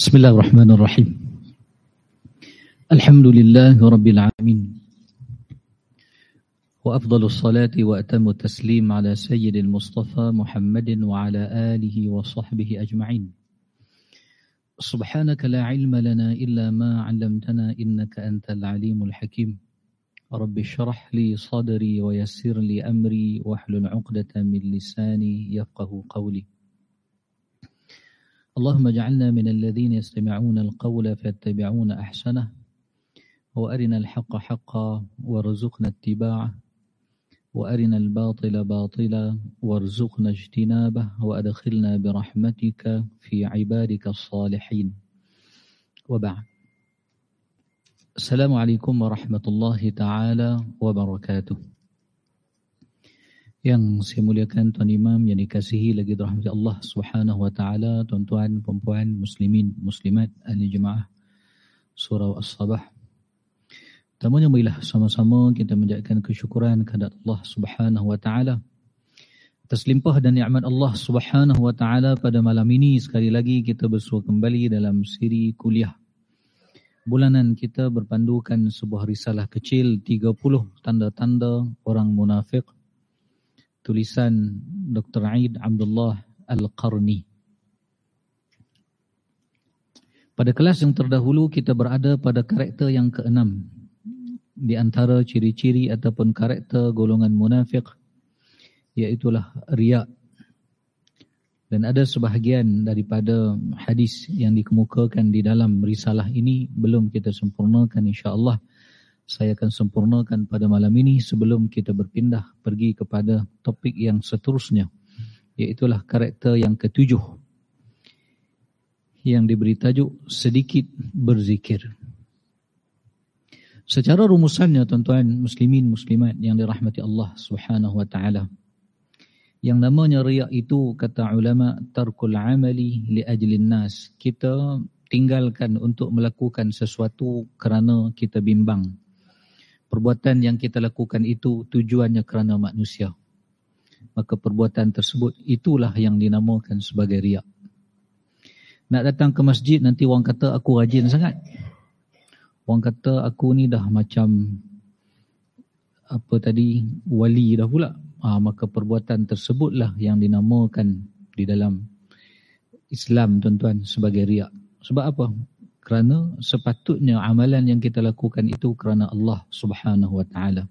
بسم الله الرحمن الرحيم. الحمد لله رب العالمين. وأفضل الصلاة وأتم التسليم على سيد المصطفى محمد وعلى آله وصحبه أجمعين. سبحانك لا علم لنا إلا ما علمتنا إنك أنت العليم الحكيم. رب اشرح لي صدري ويسر لي أمري واحلل عقدة من لساني يفقه قولي. اللهم اجعلنا من الذين يستمعون القول فيتبعون أحسنه وأرنا الحق حقا وارزقنا اتباعه وأرنا الباطل باطلا وارزقنا اجتنابه وأدخلنا برحمتك في عبادك الصالحين. وبعد. السلام عليكم ورحمة الله تعالى وبركاته. Yang saya muliakan Tuan Imam yang dikasihi lagi rahmat Allah Subhanahu wa taala, tuan-tuan, puan-puan, muslimin, muslimat, ahli jemaah surau As-Sabah. Pertamanya marilah sama-sama kita menjadikan kesyukuran kepada Allah Subhanahu wa taala. Atas limpah dan nikmat Allah Subhanahu wa taala pada malam ini sekali lagi kita bersua kembali dalam siri kuliah. Bulanan kita berpandukan sebuah risalah kecil 30 tanda-tanda orang munafik tulisan Dr. Aid Abdullah Al-Qarni. Pada kelas yang terdahulu kita berada pada karakter yang keenam di antara ciri-ciri ataupun karakter golongan munafik iaitulah riak. Dan ada sebahagian daripada hadis yang dikemukakan di dalam risalah ini belum kita sempurnakan insya-Allah saya akan sempurnakan pada malam ini sebelum kita berpindah pergi kepada topik yang seterusnya iaitulah karakter yang ketujuh yang diberi tajuk sedikit berzikir. Secara rumusannya tuan-tuan muslimin muslimat yang dirahmati Allah Subhanahu wa taala. Yang namanya riak itu kata ulama tarkul amali li ajlin nas. Kita tinggalkan untuk melakukan sesuatu kerana kita bimbang perbuatan yang kita lakukan itu tujuannya kerana manusia. Maka perbuatan tersebut itulah yang dinamakan sebagai riak. Nak datang ke masjid nanti orang kata aku rajin sangat. Orang kata aku ni dah macam apa tadi wali dah pula. Ha, maka perbuatan tersebutlah yang dinamakan di dalam Islam tuan-tuan sebagai riak. Sebab apa? Kerana sepatutnya amalan yang kita lakukan itu kerana Allah Subhanahu wa taala.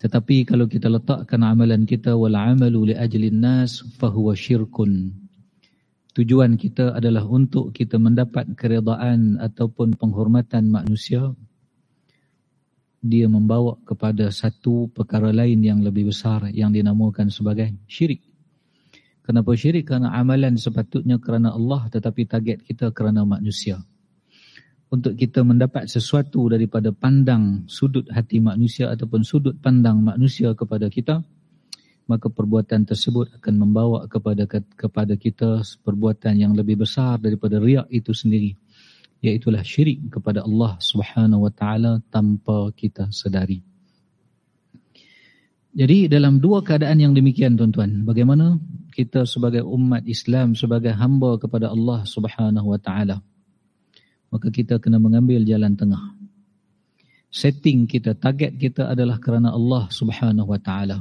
Tetapi kalau kita letakkan amalan kita wal amalu li ajlin nas fahuwa syirkun. Tujuan kita adalah untuk kita mendapat keredaan ataupun penghormatan manusia. Dia membawa kepada satu perkara lain yang lebih besar yang dinamakan sebagai syirik. Kenapa syirik? Kerana amalan sepatutnya kerana Allah tetapi target kita kerana manusia. Untuk kita mendapat sesuatu daripada pandang sudut hati manusia ataupun sudut pandang manusia kepada kita, maka perbuatan tersebut akan membawa kepada kepada kita perbuatan yang lebih besar daripada riak itu sendiri. Iaitulah syirik kepada Allah taala tanpa kita sedari. Jadi dalam dua keadaan yang demikian tuan-tuan, bagaimana kita sebagai umat Islam sebagai hamba kepada Allah Subhanahu wa taala. Maka kita kena mengambil jalan tengah. Setting kita, target kita adalah kerana Allah Subhanahu wa taala.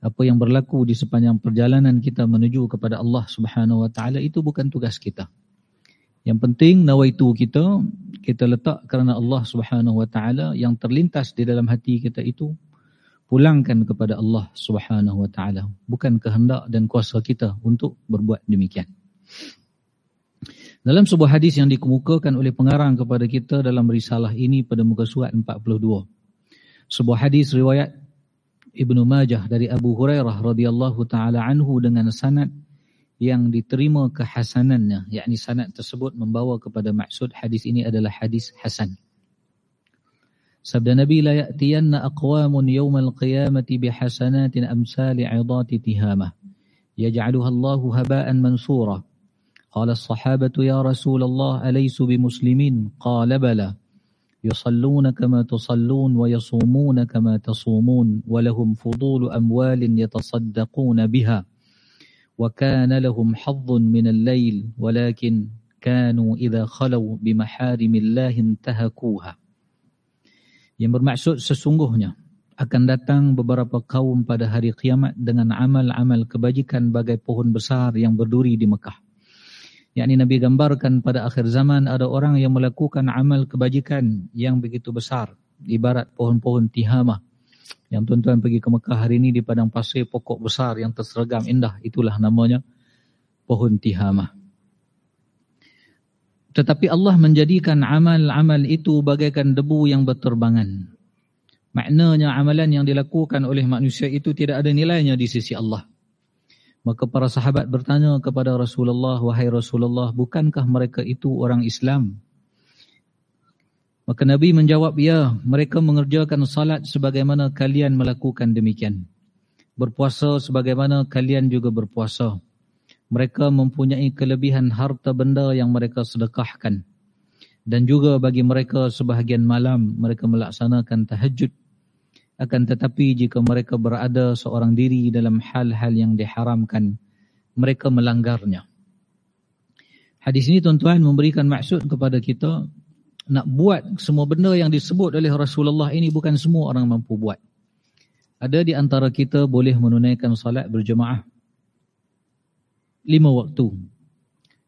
Apa yang berlaku di sepanjang perjalanan kita menuju kepada Allah Subhanahu wa taala itu bukan tugas kita. Yang penting nawaitu kita kita letak kerana Allah Subhanahu wa taala yang terlintas di dalam hati kita itu pulangkan kepada Allah Subhanahu wa taala. Bukan kehendak dan kuasa kita untuk berbuat demikian. Dalam sebuah hadis yang dikemukakan oleh pengarang kepada kita dalam risalah ini pada muka surat 42 sebuah hadis riwayat Ibnu Majah dari Abu Hurairah radhiyallahu taala anhu dengan sanad yang diterima kehasanannya yakni sanad tersebut membawa kepada maksud hadis ini adalah hadis hasan Sabda Nabi la ya'tiyanna aqwamun yawmal qiyamati bihasanatin amsali 'idati tihamah yaj'aluha Allahu haba'an mansura. Qala as-sahabatu ya Rasulullah alaysu bimuslimin? Qala bala. يصلون كما تصلون ويصومون كما تصومون ولهم فضول أموال يتصدقون بها وكان لهم حظ من الليل ولكن كانوا إذا خلوا بمحارم الله انتهكوها yang bermaksud sesungguhnya akan datang beberapa kaum pada hari kiamat dengan amal-amal kebajikan bagai pohon besar yang berduri di Mekah. Yakni Nabi gambarkan pada akhir zaman ada orang yang melakukan amal kebajikan yang begitu besar ibarat pohon-pohon tihamah yang tuan-tuan pergi ke Mekah hari ini di padang pasir pokok besar yang terseragam indah itulah namanya pohon tihamah. Tetapi Allah menjadikan amal-amal itu bagaikan debu yang berterbangan. Maknanya amalan yang dilakukan oleh manusia itu tidak ada nilainya di sisi Allah. Maka para sahabat bertanya kepada Rasulullah, Wahai Rasulullah, bukankah mereka itu orang Islam? Maka Nabi menjawab, ya, mereka mengerjakan salat sebagaimana kalian melakukan demikian. Berpuasa sebagaimana kalian juga berpuasa. Mereka mempunyai kelebihan harta benda yang mereka sedekahkan. Dan juga bagi mereka sebahagian malam mereka melaksanakan tahajud. Akan tetapi jika mereka berada seorang diri dalam hal-hal yang diharamkan, mereka melanggarnya. Hadis ini tuan-tuan memberikan maksud kepada kita nak buat semua benda yang disebut oleh Rasulullah ini bukan semua orang mampu buat. Ada di antara kita boleh menunaikan salat berjemaah lima waktu.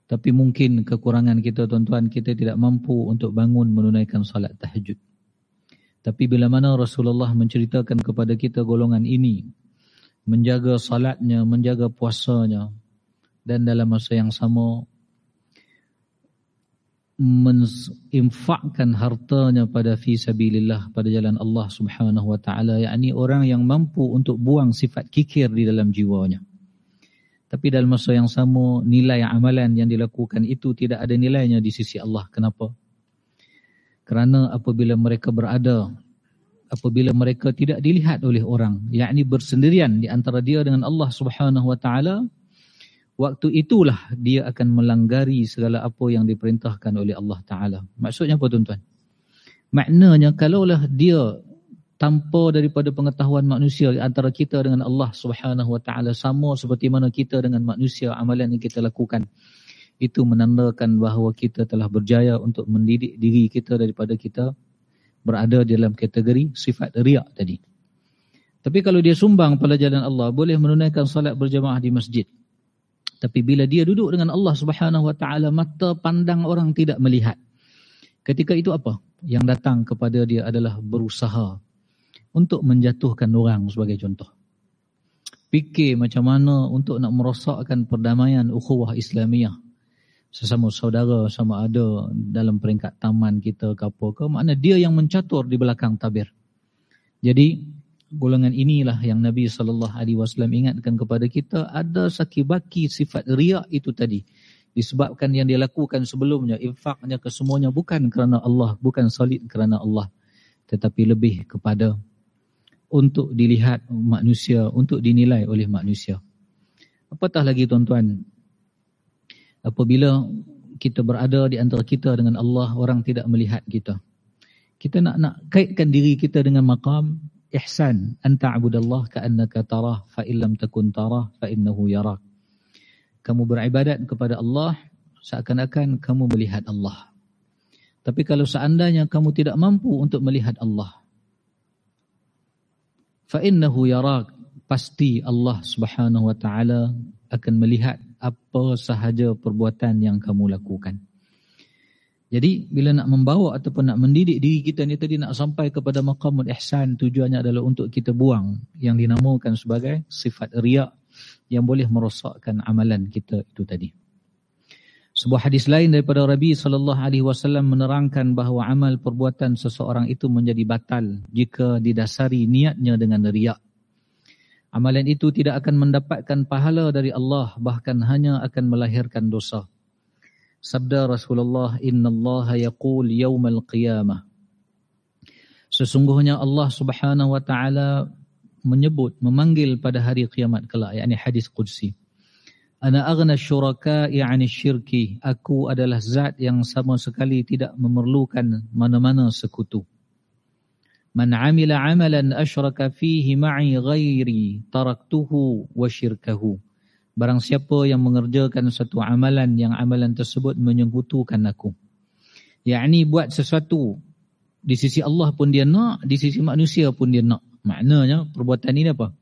Tapi mungkin kekurangan kita tuan-tuan kita tidak mampu untuk bangun menunaikan salat tahajud. Tapi bila mana Rasulullah menceritakan kepada kita golongan ini menjaga salatnya, menjaga puasanya dan dalam masa yang sama menginfakkan hartanya pada fi sabilillah pada jalan Allah Subhanahu wa taala yakni orang yang mampu untuk buang sifat kikir di dalam jiwanya tapi dalam masa yang sama nilai amalan yang dilakukan itu tidak ada nilainya di sisi Allah kenapa kerana apabila mereka berada apabila mereka tidak dilihat oleh orang yakni bersendirian di antara dia dengan Allah Subhanahu wa taala waktu itulah dia akan melanggari segala apa yang diperintahkan oleh Allah Ta'ala. Maksudnya apa tuan-tuan? Maknanya kalaulah dia tanpa daripada pengetahuan manusia antara kita dengan Allah Subhanahu Wa Ta'ala sama seperti mana kita dengan manusia amalan yang kita lakukan. Itu menandakan bahawa kita telah berjaya untuk mendidik diri kita daripada kita berada dalam kategori sifat riak tadi. Tapi kalau dia sumbang pada jalan Allah, boleh menunaikan salat berjamaah di masjid. Tapi bila dia duduk dengan Allah Subhanahu Wa Taala mata pandang orang tidak melihat. Ketika itu apa? Yang datang kepada dia adalah berusaha untuk menjatuhkan orang sebagai contoh. Fikir macam mana untuk nak merosakkan perdamaian ukhuwah Islamiyah. Sesama saudara sama ada dalam peringkat taman kita ke apa ke. Makna dia yang mencatur di belakang tabir. Jadi golongan inilah yang Nabi wasallam ingatkan kepada kita ada sakibaki sifat riak itu tadi disebabkan yang dia lakukan sebelumnya infaknya ke semuanya bukan kerana Allah bukan solid kerana Allah tetapi lebih kepada untuk dilihat manusia untuk dinilai oleh manusia. Apatah lagi tuan-tuan? Apabila kita berada di antara kita dengan Allah orang tidak melihat kita. Kita nak nak kaitkan diri kita dengan makam ihsan. An ta'budallah ka'annaka tarah fa illam takun tarah fa innahu yarak kamu beribadat kepada Allah seakan-akan kamu melihat Allah. Tapi kalau seandainya kamu tidak mampu untuk melihat Allah fa innahu yarak pasti Allah Subhanahu wa taala akan melihat apa sahaja perbuatan yang kamu lakukan jadi bila nak membawa ataupun nak mendidik diri kita ni tadi nak sampai kepada maqamul ihsan tujuannya adalah untuk kita buang yang dinamakan sebagai sifat riak yang boleh merosakkan amalan kita itu tadi. Sebuah hadis lain daripada Rabi sallallahu alaihi wasallam menerangkan bahawa amal perbuatan seseorang itu menjadi batal jika didasari niatnya dengan riak. Amalan itu tidak akan mendapatkan pahala dari Allah bahkan hanya akan melahirkan dosa. Sabda Rasulullah Inna Allah yaqul yawmal qiyamah. Sesungguhnya Allah Subhanahu wa taala menyebut memanggil pada hari kiamat kelak yakni hadis qudsi Ana aghna syuraka'i 'ani syirki aku adalah zat yang sama sekali tidak memerlukan mana-mana sekutu Man 'amila 'amalan asyraka fihi ma'i ghairi taraktuhu wa syirkahu Barang siapa yang mengerjakan satu amalan yang amalan tersebut menyekutukan aku. Yakni buat sesuatu di sisi Allah pun dia nak, di sisi manusia pun dia nak. Maknanya perbuatan ini apa?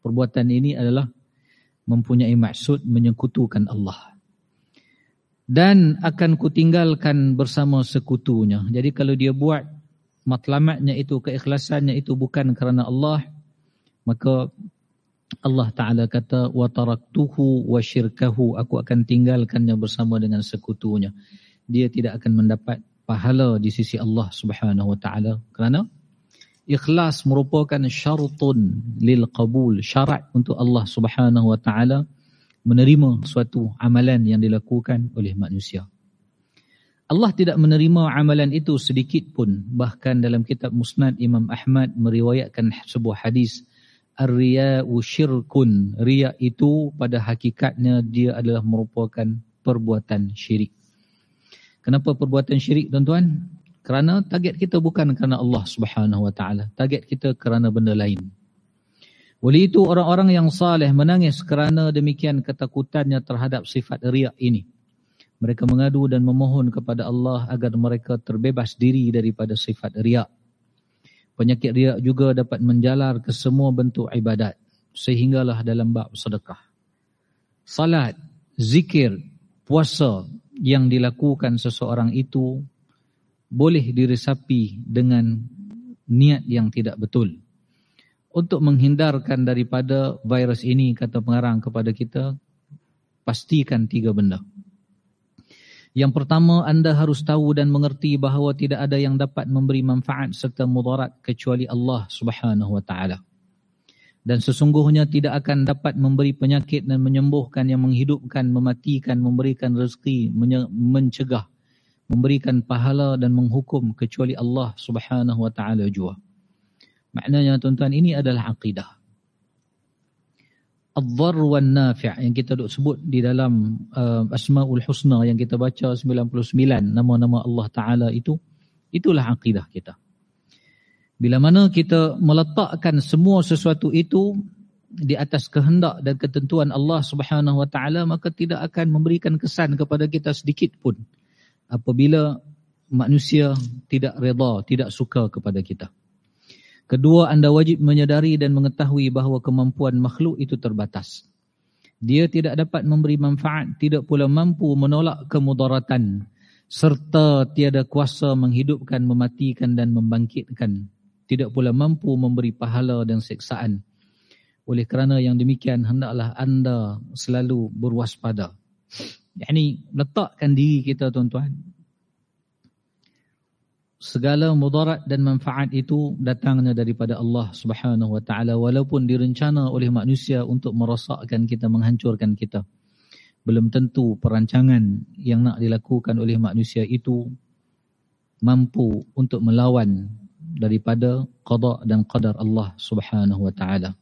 Perbuatan ini adalah mempunyai maksud menyekutukan Allah dan akan kutinggalkan bersama sekutunya. Jadi kalau dia buat matlamatnya itu, keikhlasannya itu bukan kerana Allah, maka Allah Ta'ala kata, وَتَرَكْتُهُ وَشِرْكَهُ Aku akan tinggalkannya bersama dengan sekutunya. Dia tidak akan mendapat pahala di sisi Allah Subhanahu Wa Ta'ala. Kerana ikhlas merupakan syartun lil qabul, syarat untuk Allah Subhanahu Wa Ta'ala menerima suatu amalan yang dilakukan oleh manusia. Allah tidak menerima amalan itu sedikit pun. Bahkan dalam kitab Musnad Imam Ahmad meriwayatkan sebuah hadis. Ar-riya'u syirkun. Riya' itu pada hakikatnya dia adalah merupakan perbuatan syirik. Kenapa perbuatan syirik tuan-tuan? Kerana target kita bukan kerana Allah subhanahu wa ta'ala. Target kita kerana benda lain. Oleh itu orang-orang yang saleh menangis kerana demikian ketakutannya terhadap sifat riak ini. Mereka mengadu dan memohon kepada Allah agar mereka terbebas diri daripada sifat riak. Penyakit riak juga dapat menjalar ke semua bentuk ibadat sehinggalah dalam bab sedekah. Salat, zikir, puasa yang dilakukan seseorang itu boleh diresapi dengan niat yang tidak betul untuk menghindarkan daripada virus ini kata pengarang kepada kita pastikan tiga benda. Yang pertama anda harus tahu dan mengerti bahawa tidak ada yang dapat memberi manfaat serta mudarat kecuali Allah Subhanahu wa taala. Dan sesungguhnya tidak akan dapat memberi penyakit dan menyembuhkan yang menghidupkan, mematikan, memberikan rezeki, mencegah, memberikan pahala dan menghukum kecuali Allah Subhanahu wa taala jua. Maknanya tuan-tuan ini adalah akidah. Al-Dhar Nafi' yang kita duk sebut di dalam uh, Asma'ul Husna yang kita baca 99 nama-nama Allah Ta'ala itu, itulah akidah kita. Bila mana kita meletakkan semua sesuatu itu di atas kehendak dan ketentuan Allah Subhanahu Wa Ta'ala maka tidak akan memberikan kesan kepada kita sedikit pun apabila manusia tidak reda, tidak suka kepada kita. Kedua, anda wajib menyadari dan mengetahui bahawa kemampuan makhluk itu terbatas. Dia tidak dapat memberi manfaat, tidak pula mampu menolak kemudaratan serta tiada kuasa menghidupkan, mematikan dan membangkitkan. Tidak pula mampu memberi pahala dan seksaan. Oleh kerana yang demikian, hendaklah anda selalu berwaspada. Ini letakkan diri kita tuan-tuan. Segala mudarat dan manfaat itu datangnya daripada Allah Subhanahu wa taala walaupun direncana oleh manusia untuk merosakkan kita menghancurkan kita. Belum tentu perancangan yang nak dilakukan oleh manusia itu mampu untuk melawan daripada qada dan qadar Allah Subhanahu wa taala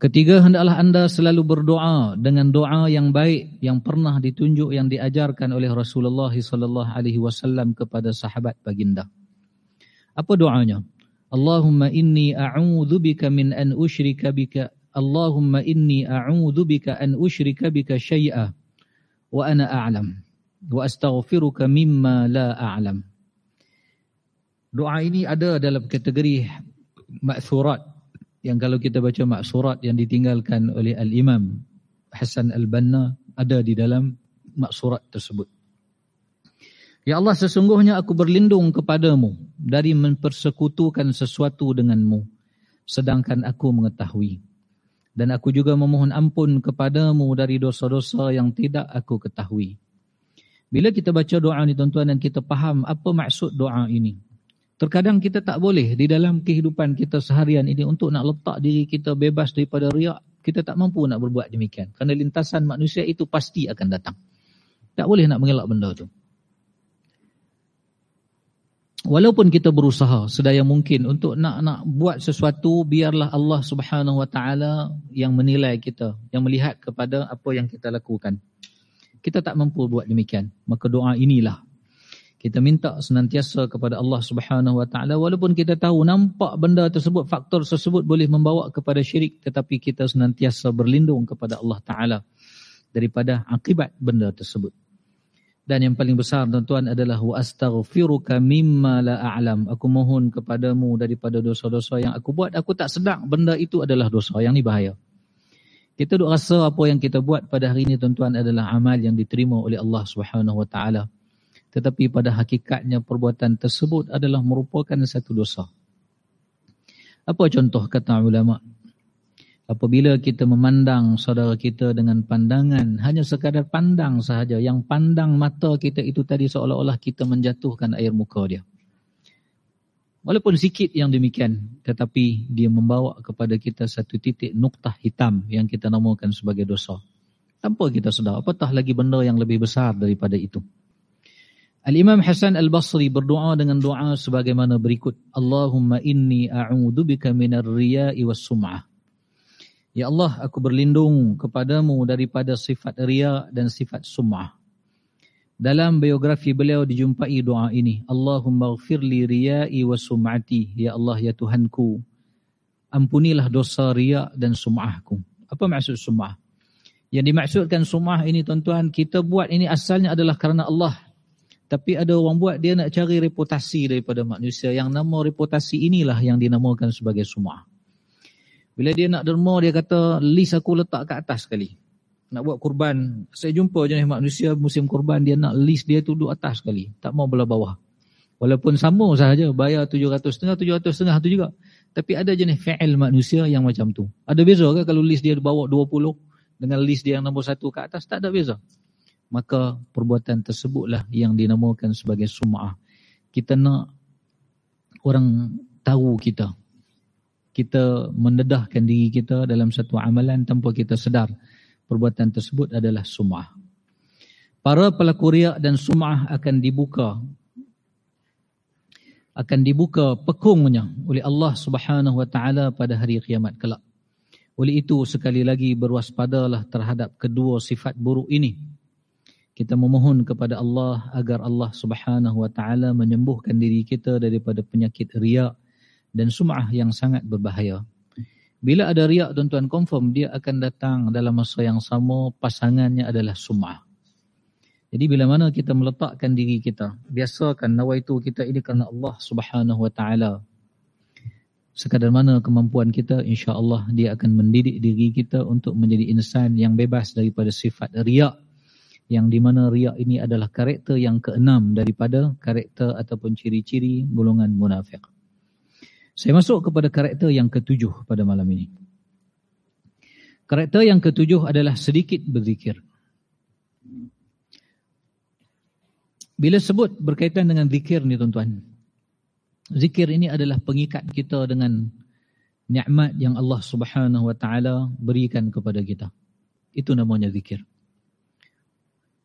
Ketiga, hendaklah anda selalu berdoa dengan doa yang baik yang pernah ditunjuk yang diajarkan oleh Rasulullah sallallahu alaihi wasallam kepada sahabat baginda. Apa doanya? Allahumma inni a'udzu bika min an usyrika bika Allahumma inni a'udzu bika an usyrika bika syai'a wa ana a'lam wa astaghfiruka mimma la a'lam. Doa ini ada dalam kategori ma'thurat yang kalau kita baca maksurat yang ditinggalkan oleh Al-Imam Hasan Al-Banna ada di dalam maksurat tersebut. Ya Allah sesungguhnya aku berlindung kepadamu dari mempersekutukan sesuatu denganmu sedangkan aku mengetahui. Dan aku juga memohon ampun kepadamu dari dosa-dosa yang tidak aku ketahui. Bila kita baca doa ini tuan-tuan dan kita faham apa maksud doa ini. Terkadang kita tak boleh di dalam kehidupan kita seharian ini untuk nak letak diri kita bebas daripada riak. Kita tak mampu nak berbuat demikian. Kerana lintasan manusia itu pasti akan datang. Tak boleh nak mengelak benda tu. Walaupun kita berusaha sedaya mungkin untuk nak nak buat sesuatu biarlah Allah Subhanahu Wa Taala yang menilai kita, yang melihat kepada apa yang kita lakukan. Kita tak mampu buat demikian. Maka doa inilah Kita minta senantiasa kepada Allah Subhanahu Wa Taala walaupun kita tahu nampak benda tersebut faktor tersebut boleh membawa kepada syirik tetapi kita senantiasa berlindung kepada Allah Taala daripada akibat benda tersebut. Dan yang paling besar tuan-tuan adalah wa astaghfiruka mimma la a'lam. Aku mohon kepadamu daripada dosa-dosa yang aku buat aku tak sedar benda itu adalah dosa yang ni bahaya. Kita duk rasa apa yang kita buat pada hari ini tuan-tuan adalah amal yang diterima oleh Allah Subhanahu Wa Taala tetapi pada hakikatnya perbuatan tersebut adalah merupakan satu dosa. Apa contoh kata ulama? Apabila kita memandang saudara kita dengan pandangan hanya sekadar pandang sahaja yang pandang mata kita itu tadi seolah-olah kita menjatuhkan air muka dia. Walaupun sikit yang demikian tetapi dia membawa kepada kita satu titik noktah hitam yang kita namakan sebagai dosa. Tanpa kita sedar apatah lagi benda yang lebih besar daripada itu. Al-Imam Hasan Al-Basri berdoa dengan doa sebagaimana berikut. Allahumma inni a'udhu bika minar riya'i was sum'ah. Ya Allah, aku berlindung kepadamu daripada sifat riya dan sifat sum'ah. Dalam biografi beliau dijumpai doa ini. Allahumma gfirli riya'i was sum'ati. Ya Allah, ya Tuhanku. Ampunilah dosa riya dan sum'ahku. Apa maksud sum'ah? Yang dimaksudkan sum'ah ini tuan-tuan, kita buat ini asalnya adalah kerana Allah tapi ada orang buat dia nak cari reputasi daripada manusia. Yang nama reputasi inilah yang dinamakan sebagai sumah. Bila dia nak derma dia kata list aku letak kat atas sekali. Nak buat kurban. Saya jumpa jenis manusia musim kurban dia nak list dia tu duduk atas sekali. Tak mau belah bawah. Walaupun sama sahaja bayar 700 setengah 700 setengah tu juga. Tapi ada jenis fa'il manusia yang macam tu. Ada beza ke kalau list dia bawa 20 dengan list dia yang nombor satu kat atas? Tak ada beza maka perbuatan tersebutlah yang dinamakan sebagai sum'ah. Kita nak orang tahu kita. Kita mendedahkan diri kita dalam satu amalan tanpa kita sedar perbuatan tersebut adalah sum'ah. Para pelaku riak dan sum'ah akan dibuka akan dibuka pekungnya oleh Allah Subhanahu wa taala pada hari kiamat kelak. Oleh itu sekali lagi berwaspadalah terhadap kedua sifat buruk ini kita memohon kepada Allah agar Allah Subhanahu wa taala menyembuhkan diri kita daripada penyakit riak dan sum'ah yang sangat berbahaya. Bila ada riak tuan-tuan confirm dia akan datang dalam masa yang sama pasangannya adalah sum'ah. Jadi bila mana kita meletakkan diri kita, biasakan nawaitu kita ini kerana Allah Subhanahu wa taala. Sekadar mana kemampuan kita, insya-Allah dia akan mendidik diri kita untuk menjadi insan yang bebas daripada sifat riak yang di mana riak ini adalah karakter yang keenam daripada karakter ataupun ciri-ciri golongan munafik. Saya masuk kepada karakter yang ketujuh pada malam ini. Karakter yang ketujuh adalah sedikit berzikir. Bila sebut berkaitan dengan zikir ni tuan-tuan. Zikir ini adalah pengikat kita dengan nikmat yang Allah Subhanahu wa taala berikan kepada kita. Itu namanya zikir.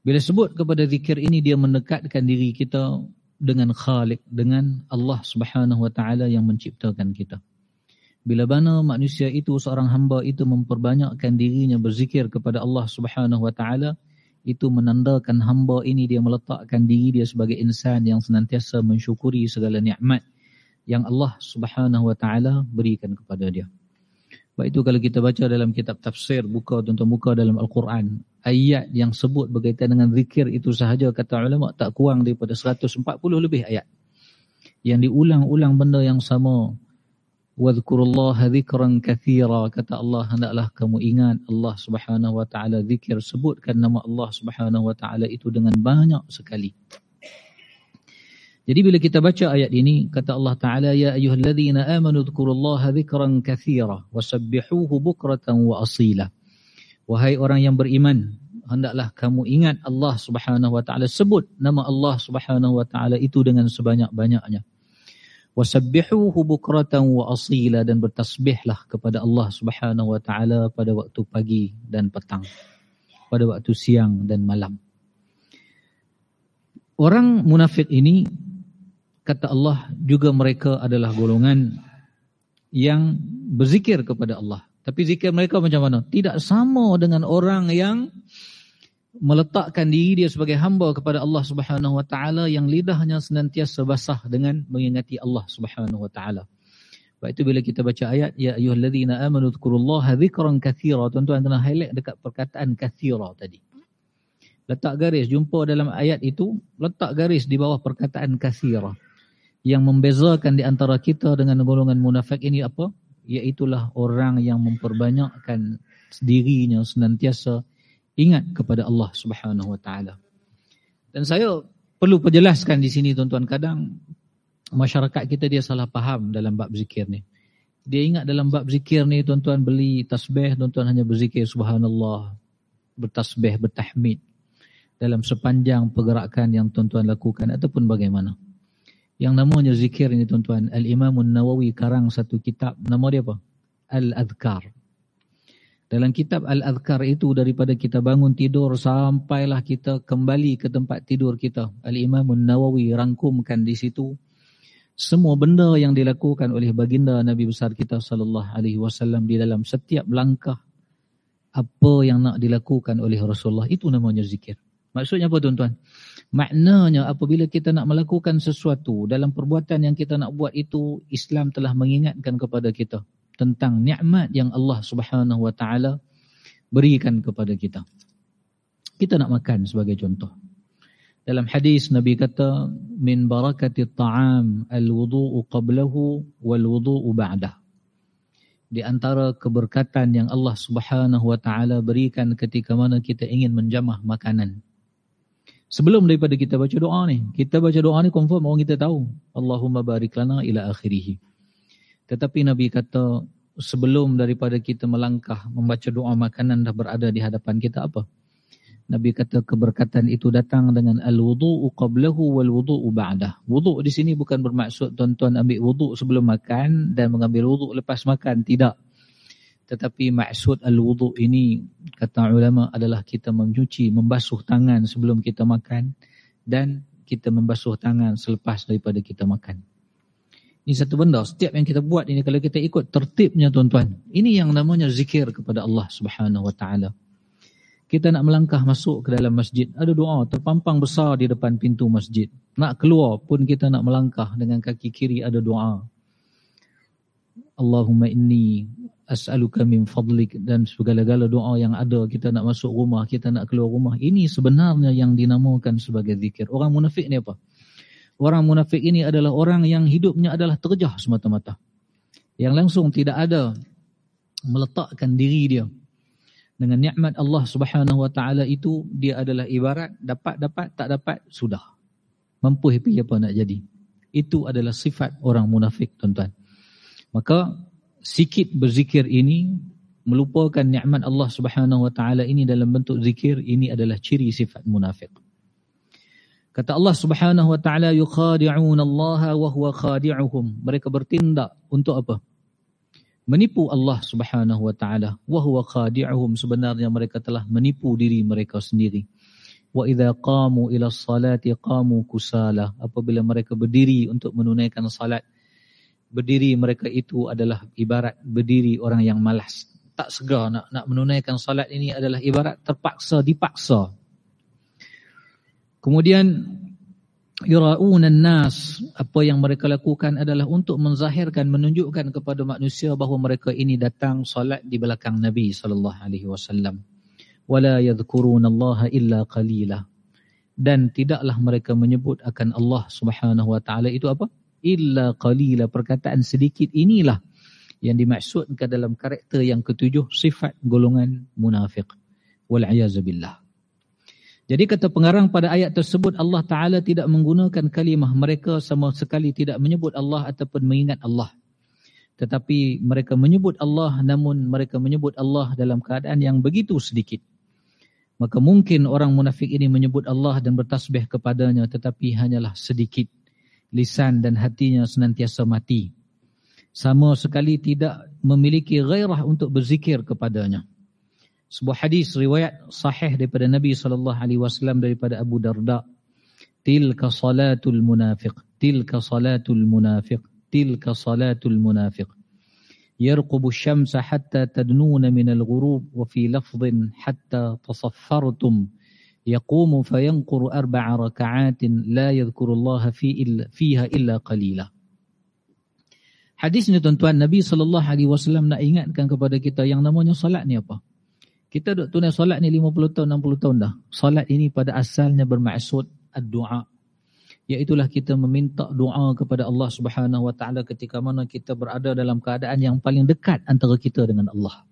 Bila sebut kepada zikir ini dia mendekatkan diri kita dengan Khalik, dengan Allah Subhanahu Wa Taala yang menciptakan kita. Bila mana manusia itu seorang hamba itu memperbanyakkan dirinya berzikir kepada Allah Subhanahu Wa Taala, itu menandakan hamba ini dia meletakkan diri dia sebagai insan yang senantiasa mensyukuri segala nikmat yang Allah Subhanahu Wa Taala berikan kepada dia. Baik itu kalau kita baca dalam kitab tafsir, buka tuan-tuan buka dalam Al-Quran. Ayat yang sebut berkaitan dengan zikir itu sahaja kata ulama tak kurang daripada 140 lebih ayat. Yang diulang-ulang benda yang sama. Wadhkurullaha zikran kathira. Kata Allah, hendaklah kamu ingat Allah subhanahu wa ta'ala zikir. Sebutkan nama Allah subhanahu wa ta'ala itu dengan banyak sekali. Jadi bila kita baca ayat ini kata Allah Taala ya ayyuhalladzina amanu dzkurullaha dzikran katsira wasabbihuhu bukratan wa asila. Wahai orang yang beriman, hendaklah kamu ingat Allah Subhanahu wa taala sebut nama Allah Subhanahu wa taala itu dengan sebanyak-banyaknya. Wasabbihuhu bukratan wa asila dan bertasbihlah kepada Allah Subhanahu wa taala pada waktu pagi dan petang. Pada waktu siang dan malam. Orang munafik ini kata Allah juga mereka adalah golongan yang berzikir kepada Allah. Tapi zikir mereka macam mana? Tidak sama dengan orang yang meletakkan diri dia sebagai hamba kepada Allah Subhanahu wa taala yang lidahnya senantiasa basah dengan mengingati Allah Subhanahu wa taala. Sebab itu bila kita baca ayat ya ayyuhallazina amanu dzkurullaha dzikran katsira tuan-tuan kena highlight dekat perkataan katsira tadi. Letak garis jumpa dalam ayat itu letak garis di bawah perkataan katsira. Yang membezakan di antara kita dengan golongan munafik ini apa? Iaitulah orang yang memperbanyakkan dirinya senantiasa ingat kepada Allah Subhanahu Wa Taala. Dan saya perlu perjelaskan di sini tuan-tuan kadang masyarakat kita dia salah faham dalam bab zikir ni. Dia ingat dalam bab zikir ni tuan-tuan beli tasbih, tuan-tuan hanya berzikir subhanallah, bertasbih, bertahmid dalam sepanjang pergerakan yang tuan-tuan lakukan ataupun bagaimana. Yang namanya zikir ini tuan-tuan, Al-Imam Nawawi karang satu kitab, nama dia apa? Al-Adhkar. Dalam kitab Al-Adhkar itu daripada kita bangun tidur sampailah kita kembali ke tempat tidur kita. Al-Imam Nawawi rangkumkan di situ semua benda yang dilakukan oleh baginda Nabi besar kita wasallam di dalam setiap langkah apa yang nak dilakukan oleh Rasulullah itu namanya zikir. Maksudnya apa tuan-tuan? Maknanya apabila kita nak melakukan sesuatu dalam perbuatan yang kita nak buat itu Islam telah mengingatkan kepada kita tentang nikmat yang Allah Subhanahu wa taala berikan kepada kita. Kita nak makan sebagai contoh. Dalam hadis Nabi kata min barakati ta'am al-wudu'u qablahu wal wudu'u ba'dah. Di antara keberkatan yang Allah Subhanahu wa taala berikan ketika mana kita ingin menjamah makanan. Sebelum daripada kita baca doa ni, kita baca doa ni confirm orang kita tahu. Allahumma barik lana ila akhirih. Tetapi Nabi kata sebelum daripada kita melangkah membaca doa makanan dah berada di hadapan kita apa? Nabi kata keberkatan itu datang dengan al-wudu'u qablahu wal wudu'u ba'dah. Wudu' di sini bukan bermaksud tuan-tuan ambil wudu' sebelum makan dan mengambil wudu' lepas makan. Tidak. Tetapi maksud al-wudu' ini kata ulama adalah kita mencuci, membasuh tangan sebelum kita makan dan kita membasuh tangan selepas daripada kita makan. Ini satu benda. Setiap yang kita buat ini kalau kita ikut tertibnya tuan-tuan. Ini yang namanya zikir kepada Allah subhanahu wa ta'ala. Kita nak melangkah masuk ke dalam masjid. Ada doa terpampang besar di depan pintu masjid. Nak keluar pun kita nak melangkah dengan kaki kiri ada doa. Allahumma inni as'aluka min fadlik dan segala-gala doa yang ada kita nak masuk rumah, kita nak keluar rumah. Ini sebenarnya yang dinamakan sebagai zikir. Orang munafik ni apa? orang munafik ini adalah orang yang hidupnya adalah terjah semata-mata. Yang langsung tidak ada meletakkan diri dia dengan nikmat Allah Subhanahu wa taala itu dia adalah ibarat dapat dapat tak dapat sudah. Mampu happy apa nak jadi. Itu adalah sifat orang munafik tuan-tuan. Maka sikit berzikir ini melupakan nikmat Allah Subhanahu wa taala ini dalam bentuk zikir ini adalah ciri sifat munafik. Kata Allah Subhanahu wa taala yukhadi'un Allah wa huwa khadi'uhum. Mereka bertindak untuk apa? Menipu Allah Subhanahu wa taala. Wa huwa khadi'uhum sebenarnya mereka telah menipu diri mereka sendiri. Wa idza qamu ila salati qamu kusala. Apabila mereka berdiri untuk menunaikan salat, berdiri mereka itu adalah ibarat berdiri orang yang malas. Tak segar nak nak menunaikan salat ini adalah ibarat terpaksa dipaksa. Kemudian yuraunan nas apa yang mereka lakukan adalah untuk menzahirkan menunjukkan kepada manusia bahawa mereka ini datang solat di belakang Nabi wasallam. Wala yadhkurunallaha illa qalila. Dan tidaklah mereka menyebut akan Allah Subhanahu wa taala. Itu apa illa qalila perkataan sedikit inilah yang dimaksudkan dalam karakter yang ketujuh sifat golongan munafik wal billah jadi kata pengarang pada ayat tersebut Allah Ta'ala tidak menggunakan kalimah mereka sama sekali tidak menyebut Allah ataupun mengingat Allah. Tetapi mereka menyebut Allah namun mereka menyebut Allah dalam keadaan yang begitu sedikit. Maka mungkin orang munafik ini menyebut Allah dan bertasbih kepadanya tetapi hanyalah sedikit Lisan dan hatinya senantiasa mati. Sama sekali tidak memiliki gairah untuk berzikir kepadanya sebuah hadis riwayat sahih daripada Nabi sallallahu alaihi wasallam daripada Abu Darda tilka salatul munafiq tilka salatul munafiq tilka salatul munafiq يرقب الشمس حتى تدنون من الغروب وفي لفظ حتى تصفرتم yaqumu fayanquru arba'a raka'atin la yadhkurullaha fi illa fiha illa qalila Hadis ni tuan-tuan Nabi wasallam nak ingatkan kepada kita yang namanya solat ni apa? Kita duk tunai solat ni 50 tahun 60 tahun dah. Solat ini pada asalnya bermaksud ad-du'a. Iaitulah kita meminta doa kepada Allah Subhanahu wa taala ketika mana kita berada dalam keadaan yang paling dekat antara kita dengan Allah.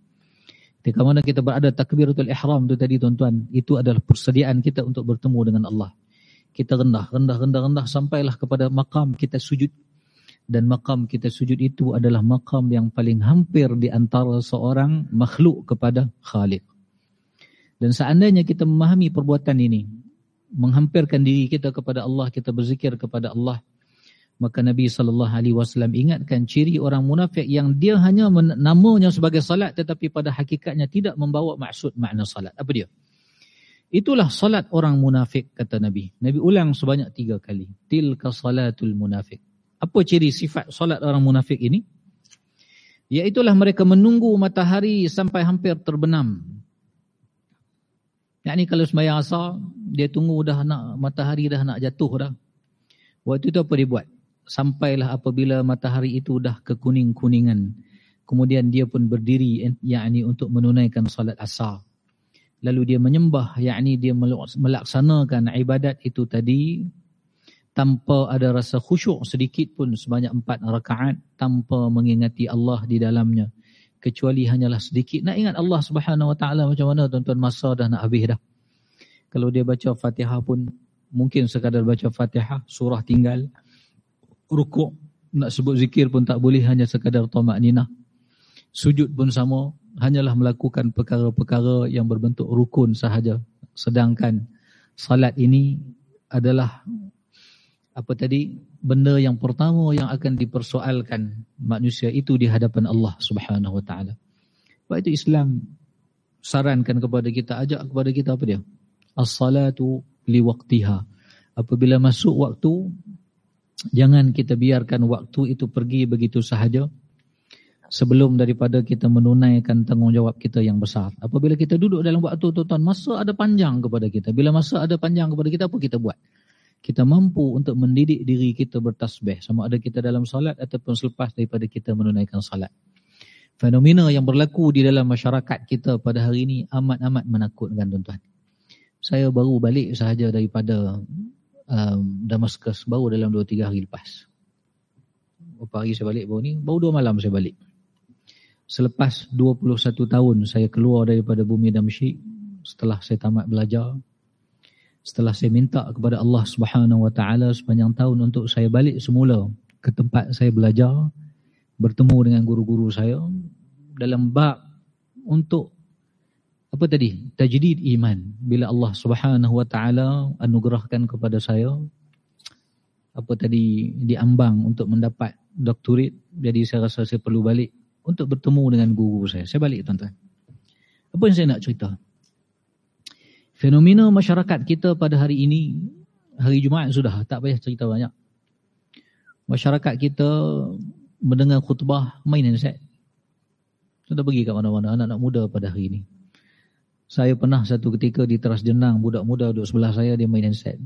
Ketika mana kita berada takbiratul ihram tu tadi tuan-tuan, itu adalah persediaan kita untuk bertemu dengan Allah. Kita rendah, rendah, rendah, rendah sampailah kepada makam kita sujud. Dan makam kita sujud itu adalah makam yang paling hampir di antara seorang makhluk kepada Khaliq. Dan seandainya kita memahami perbuatan ini, menghampirkan diri kita kepada Allah, kita berzikir kepada Allah, maka Nabi sallallahu alaihi wasallam ingatkan ciri orang munafik yang dia hanya namanya sebagai salat tetapi pada hakikatnya tidak membawa maksud makna salat. Apa dia? Itulah salat orang munafik kata Nabi. Nabi ulang sebanyak tiga kali. Tilka salatul munafik. Apa ciri sifat salat orang munafik ini? Iaitulah mereka menunggu matahari sampai hampir terbenam. Yang ni kalau sembahyang asar, dia tunggu dah nak matahari dah nak jatuh dah. Waktu itu apa dia buat? Sampailah apabila matahari itu dah kekuning-kuningan. Kemudian dia pun berdiri yakni untuk menunaikan salat asar. Lalu dia menyembah yakni dia melaksanakan ibadat itu tadi tanpa ada rasa khusyuk sedikit pun sebanyak empat rakaat tanpa mengingati Allah di dalamnya kecuali hanyalah sedikit nak ingat Allah Subhanahu Wa Taala macam mana tuan-tuan masa dah nak habis dah kalau dia baca Fatihah pun mungkin sekadar baca Fatihah surah tinggal rukuk nak sebut zikir pun tak boleh hanya sekadar tamak nina sujud pun sama hanyalah melakukan perkara-perkara yang berbentuk rukun sahaja. Sedangkan salat ini adalah apa tadi benda yang pertama yang akan dipersoalkan manusia itu di hadapan Allah Subhanahu wa taala. Sebab itu Islam sarankan kepada kita ajak kepada kita apa dia? As-salatu liwaqtiha apabila masuk waktu Jangan kita biarkan waktu itu pergi begitu sahaja sebelum daripada kita menunaikan tanggungjawab kita yang besar. Apabila kita duduk dalam waktu tu tuan, masa ada panjang kepada kita. Bila masa ada panjang kepada kita, apa kita buat? Kita mampu untuk mendidik diri kita bertasbih. Sama ada kita dalam salat ataupun selepas daripada kita menunaikan salat. Fenomena yang berlaku di dalam masyarakat kita pada hari ini amat-amat menakutkan tuan-tuan. Saya baru balik sahaja daripada um, Damascus baru dalam 2-3 hari lepas. Berapa hari saya balik baru ni? Baru 2 malam saya balik. Selepas 21 tahun saya keluar daripada bumi Damascus setelah saya tamat belajar. Setelah saya minta kepada Allah Subhanahu Wa Taala sepanjang tahun untuk saya balik semula ke tempat saya belajar, bertemu dengan guru-guru saya dalam bab untuk apa tadi? Tajdid iman. Bila Allah Subhanahu wa taala anugerahkan kepada saya apa tadi? Diambang untuk mendapat doktorat jadi saya rasa saya perlu balik untuk bertemu dengan guru saya. Saya balik tuan-tuan. Apa yang saya nak cerita? Fenomena masyarakat kita pada hari ini hari Jumaat sudah tak payah cerita banyak. Masyarakat kita mendengar khutbah main handset sudah pergi kat mana-mana anak-anak muda pada hari ini saya pernah satu ketika di teras jenang budak muda duduk sebelah saya dia main handset.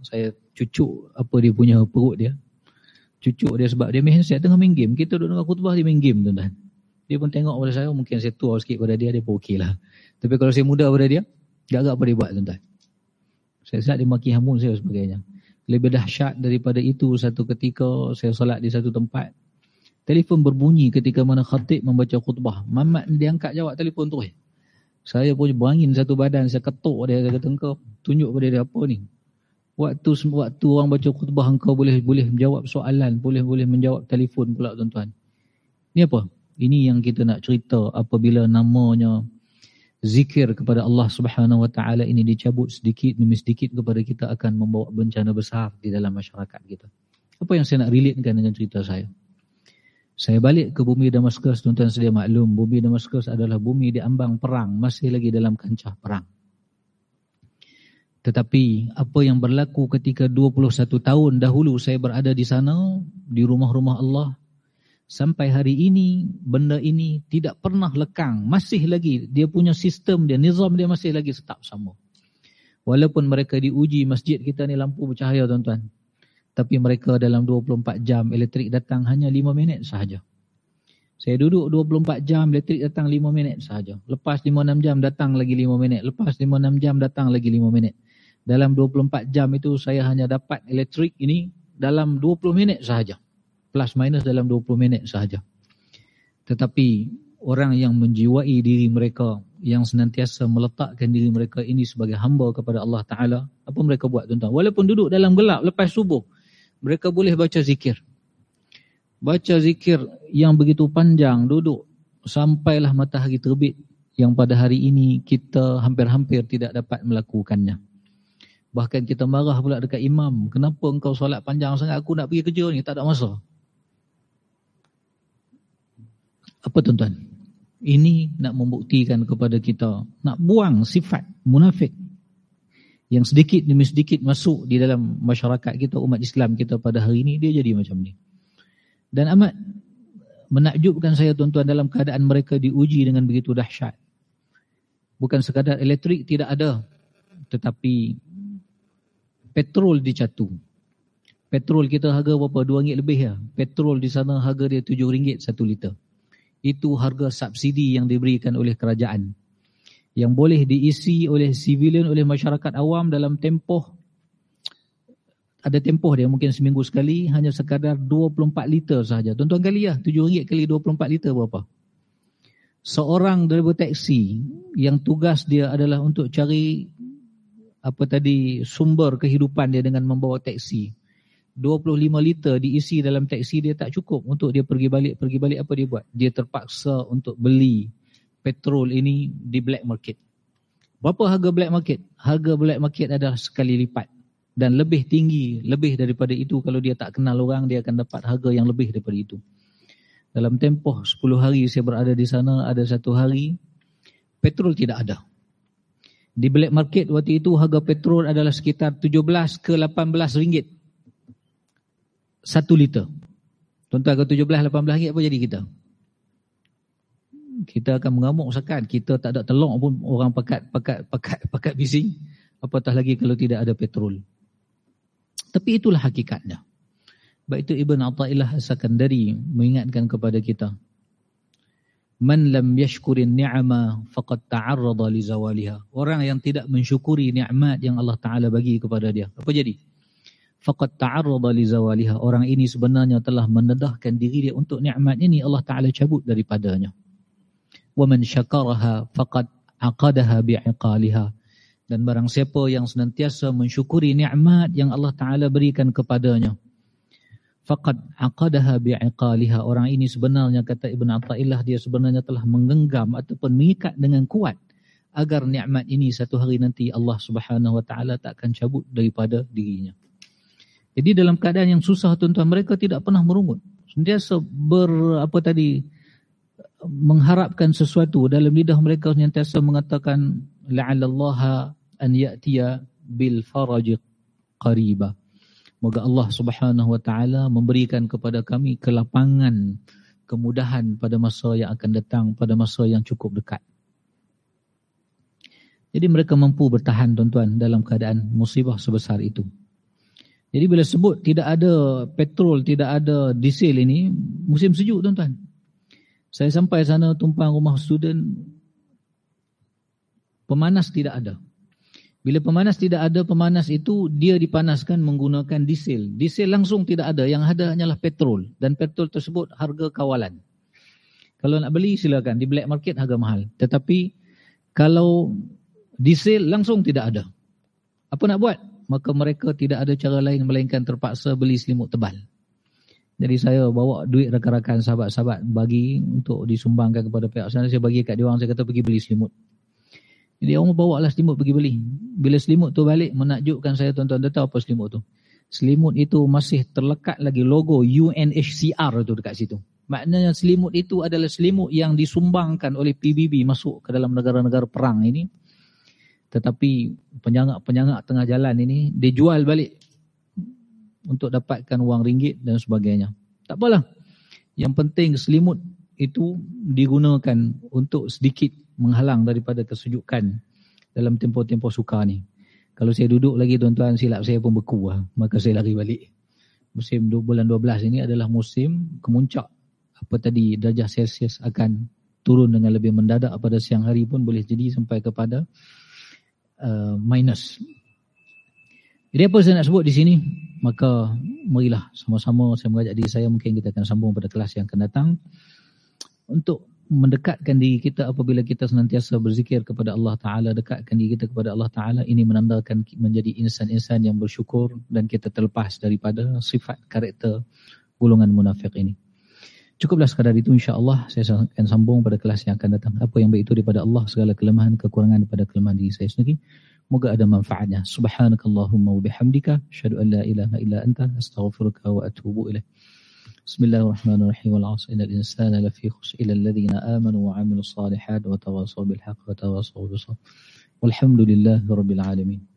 Saya cucuk apa dia punya perut dia. Cucuk dia sebab dia main handset tengah main game. Kita duduk dengar khutbah dia main game tuan-tuan. Dia pun tengok pada saya mungkin saya tua sikit pada dia dia pun okey lah. Tapi kalau saya muda pada dia gak-gak apa dia buat tuan-tuan. Saya saat dia maki hamun saya sebagainya. Lebih dahsyat daripada itu satu ketika saya solat di satu tempat. Telefon berbunyi ketika mana khatib membaca khutbah. Mamat dia angkat jawab telefon tu. Saya pun berangin satu badan, saya ketuk dia, saya kata engkau tunjuk pada dia apa ni. Waktu waktu orang baca khutbah engkau boleh boleh menjawab soalan, boleh boleh menjawab telefon pula tuan-tuan. Ini apa? Ini yang kita nak cerita apabila namanya zikir kepada Allah Subhanahu Wa Taala ini dicabut sedikit demi sedikit kepada kita akan membawa bencana besar di dalam masyarakat kita. Apa yang saya nak relatekan dengan cerita saya? Saya balik ke bumi Damaskus, tuan-tuan sedia maklum, bumi Damaskus adalah bumi di ambang perang, masih lagi dalam kancah perang. Tetapi apa yang berlaku ketika 21 tahun dahulu saya berada di sana, di rumah-rumah Allah, sampai hari ini, benda ini tidak pernah lekang. Masih lagi, dia punya sistem dia, nizam dia masih lagi tetap sama. Walaupun mereka diuji masjid kita ni lampu bercahaya tuan-tuan. Tapi mereka dalam 24 jam elektrik datang hanya 5 minit sahaja. Saya duduk 24 jam elektrik datang 5 minit sahaja. Lepas 5-6 jam datang lagi 5 minit. Lepas 5-6 jam datang lagi 5 minit. Dalam 24 jam itu saya hanya dapat elektrik ini dalam 20 minit sahaja. Plus minus dalam 20 minit sahaja. Tetapi orang yang menjiwai diri mereka yang senantiasa meletakkan diri mereka ini sebagai hamba kepada Allah Ta'ala. Apa mereka buat tuan-tuan? Walaupun duduk dalam gelap lepas subuh mereka boleh baca zikir. Baca zikir yang begitu panjang duduk sampailah matahari terbit yang pada hari ini kita hampir-hampir tidak dapat melakukannya. Bahkan kita marah pula dekat imam. Kenapa engkau solat panjang sangat? Aku nak pergi kerja ni, tak ada masa. Apa tuan-tuan? Ini nak membuktikan kepada kita. Nak buang sifat munafik yang sedikit demi sedikit masuk di dalam masyarakat kita, umat Islam kita pada hari ini, dia jadi macam ni. Dan amat menakjubkan saya tuan-tuan dalam keadaan mereka diuji dengan begitu dahsyat. Bukan sekadar elektrik tidak ada, tetapi petrol dicatu. Petrol kita harga berapa? Dua ringgit lebih ya. Petrol di sana harga dia tujuh ringgit satu liter. Itu harga subsidi yang diberikan oleh kerajaan yang boleh diisi oleh civilian, oleh masyarakat awam dalam tempoh ada tempoh dia mungkin seminggu sekali hanya sekadar 24 liter sahaja. Tuan-tuan kali ya, 7 ringgit kali 24 liter berapa? Seorang driver taksi yang tugas dia adalah untuk cari apa tadi sumber kehidupan dia dengan membawa taksi. 25 liter diisi dalam taksi dia tak cukup untuk dia pergi balik pergi balik apa dia buat? Dia terpaksa untuk beli petrol ini di black market. Berapa harga black market? Harga black market adalah sekali lipat dan lebih tinggi, lebih daripada itu kalau dia tak kenal orang dia akan dapat harga yang lebih daripada itu. Dalam tempoh 10 hari saya berada di sana, ada satu hari petrol tidak ada. Di black market waktu itu harga petrol adalah sekitar 17 ke 18 ringgit. Satu liter. Tuan-tuan kalau 17 18 ringgit apa jadi kita? Kita akan mengamuk sekat. Kita tak ada telur pun orang pakat pakat pakat pakat bising apatah lagi kalau tidak ada petrol. Tapi itulah hakikatnya. Baik itu Ibn Atta'illah As-Sakandari mengingatkan kepada kita man lam yashkurin ni'ama faqad ta'arrada li zawaliha. Orang yang tidak mensyukuri nikmat yang Allah Taala bagi kepada dia. Apa jadi? Faqad ta'arrada li zawaliha. Orang ini sebenarnya telah mendedahkan diri dia untuk nikmat ini. Allah Taala cabut daripadanya wa man syakaraha faqad aqadaha bi'iqaliha. Dan barang siapa yang senantiasa mensyukuri nikmat yang Allah Ta'ala berikan kepadanya. faqad aqadaha bi'iqaliha. Orang ini sebenarnya kata Ibn Athaillah dia sebenarnya telah menggenggam ataupun mengikat dengan kuat agar nikmat ini satu hari nanti Allah Subhanahu Wa Ta'ala takkan cabut daripada dirinya. Jadi dalam keadaan yang susah tuan-tuan mereka tidak pernah merungut. Sentiasa ber apa tadi mengharapkan sesuatu dalam lidah mereka sentiasa mengatakan la'allallaha an ya'tiya bil faraj qariba. Moga Allah Subhanahu wa taala memberikan kepada kami kelapangan kemudahan pada masa yang akan datang pada masa yang cukup dekat. Jadi mereka mampu bertahan tuan-tuan dalam keadaan musibah sebesar itu. Jadi bila sebut tidak ada petrol tidak ada diesel ini musim sejuk tuan-tuan saya sampai sana tumpang rumah student, pemanas tidak ada. Bila pemanas tidak ada, pemanas itu dia dipanaskan menggunakan diesel. Diesel langsung tidak ada, yang ada hanyalah petrol. Dan petrol tersebut harga kawalan. Kalau nak beli silakan, di black market harga mahal. Tetapi kalau diesel langsung tidak ada. Apa nak buat? Maka mereka tidak ada cara lain melainkan terpaksa beli selimut tebal. Jadi saya bawa duit rakan-rakan sahabat-sahabat bagi untuk disumbangkan kepada pihak sana. Saya bagi kat dia orang, saya kata pergi beli selimut. Jadi orang bawa lah selimut pergi beli. Bila selimut tu balik, menakjubkan saya tuan-tuan. Dia tahu apa selimut tu? Selimut itu masih terlekat lagi logo UNHCR tu dekat situ. Maknanya selimut itu adalah selimut yang disumbangkan oleh PBB masuk ke dalam negara-negara perang ini. Tetapi penyangak-penyangak tengah jalan ini, dia jual balik untuk dapatkan wang ringgit dan sebagainya. Tak apalah. Yang penting selimut itu digunakan untuk sedikit menghalang daripada kesejukan dalam tempoh-tempoh suka ni. Kalau saya duduk lagi tuan-tuan silap saya pun beku lah. Maka saya lari balik. Musim bulan 12 ini adalah musim kemuncak. Apa tadi darjah Celsius akan turun dengan lebih mendadak pada siang hari pun boleh jadi sampai kepada uh, minus. Jadi apa saya nak sebut di sini? Maka marilah sama-sama saya mengajak diri saya mungkin kita akan sambung pada kelas yang akan datang untuk mendekatkan diri kita apabila kita senantiasa berzikir kepada Allah Ta'ala, dekatkan diri kita kepada Allah Ta'ala, ini menandakan menjadi insan-insan yang bersyukur dan kita terlepas daripada sifat karakter golongan munafik ini. Cukuplah sekadar itu insya-Allah saya akan sambung pada kelas yang akan datang. Apa yang baik itu daripada Allah, segala kelemahan kekurangan daripada kelemahan diri saya sendiri. Moga ada manfaatnya. Subhanakallahumma wa bihamdika asyhadu an la ilaha illa anta astaghfiruka wa atubu ilaik. بسم الله الرحمن الرحيم والعصر إن الإنسان لفي خسر إلى الذين آمنوا وعملوا الصالحات وتواصوا بالحق وتواصوا بالصبر والحمد لله رب العالمين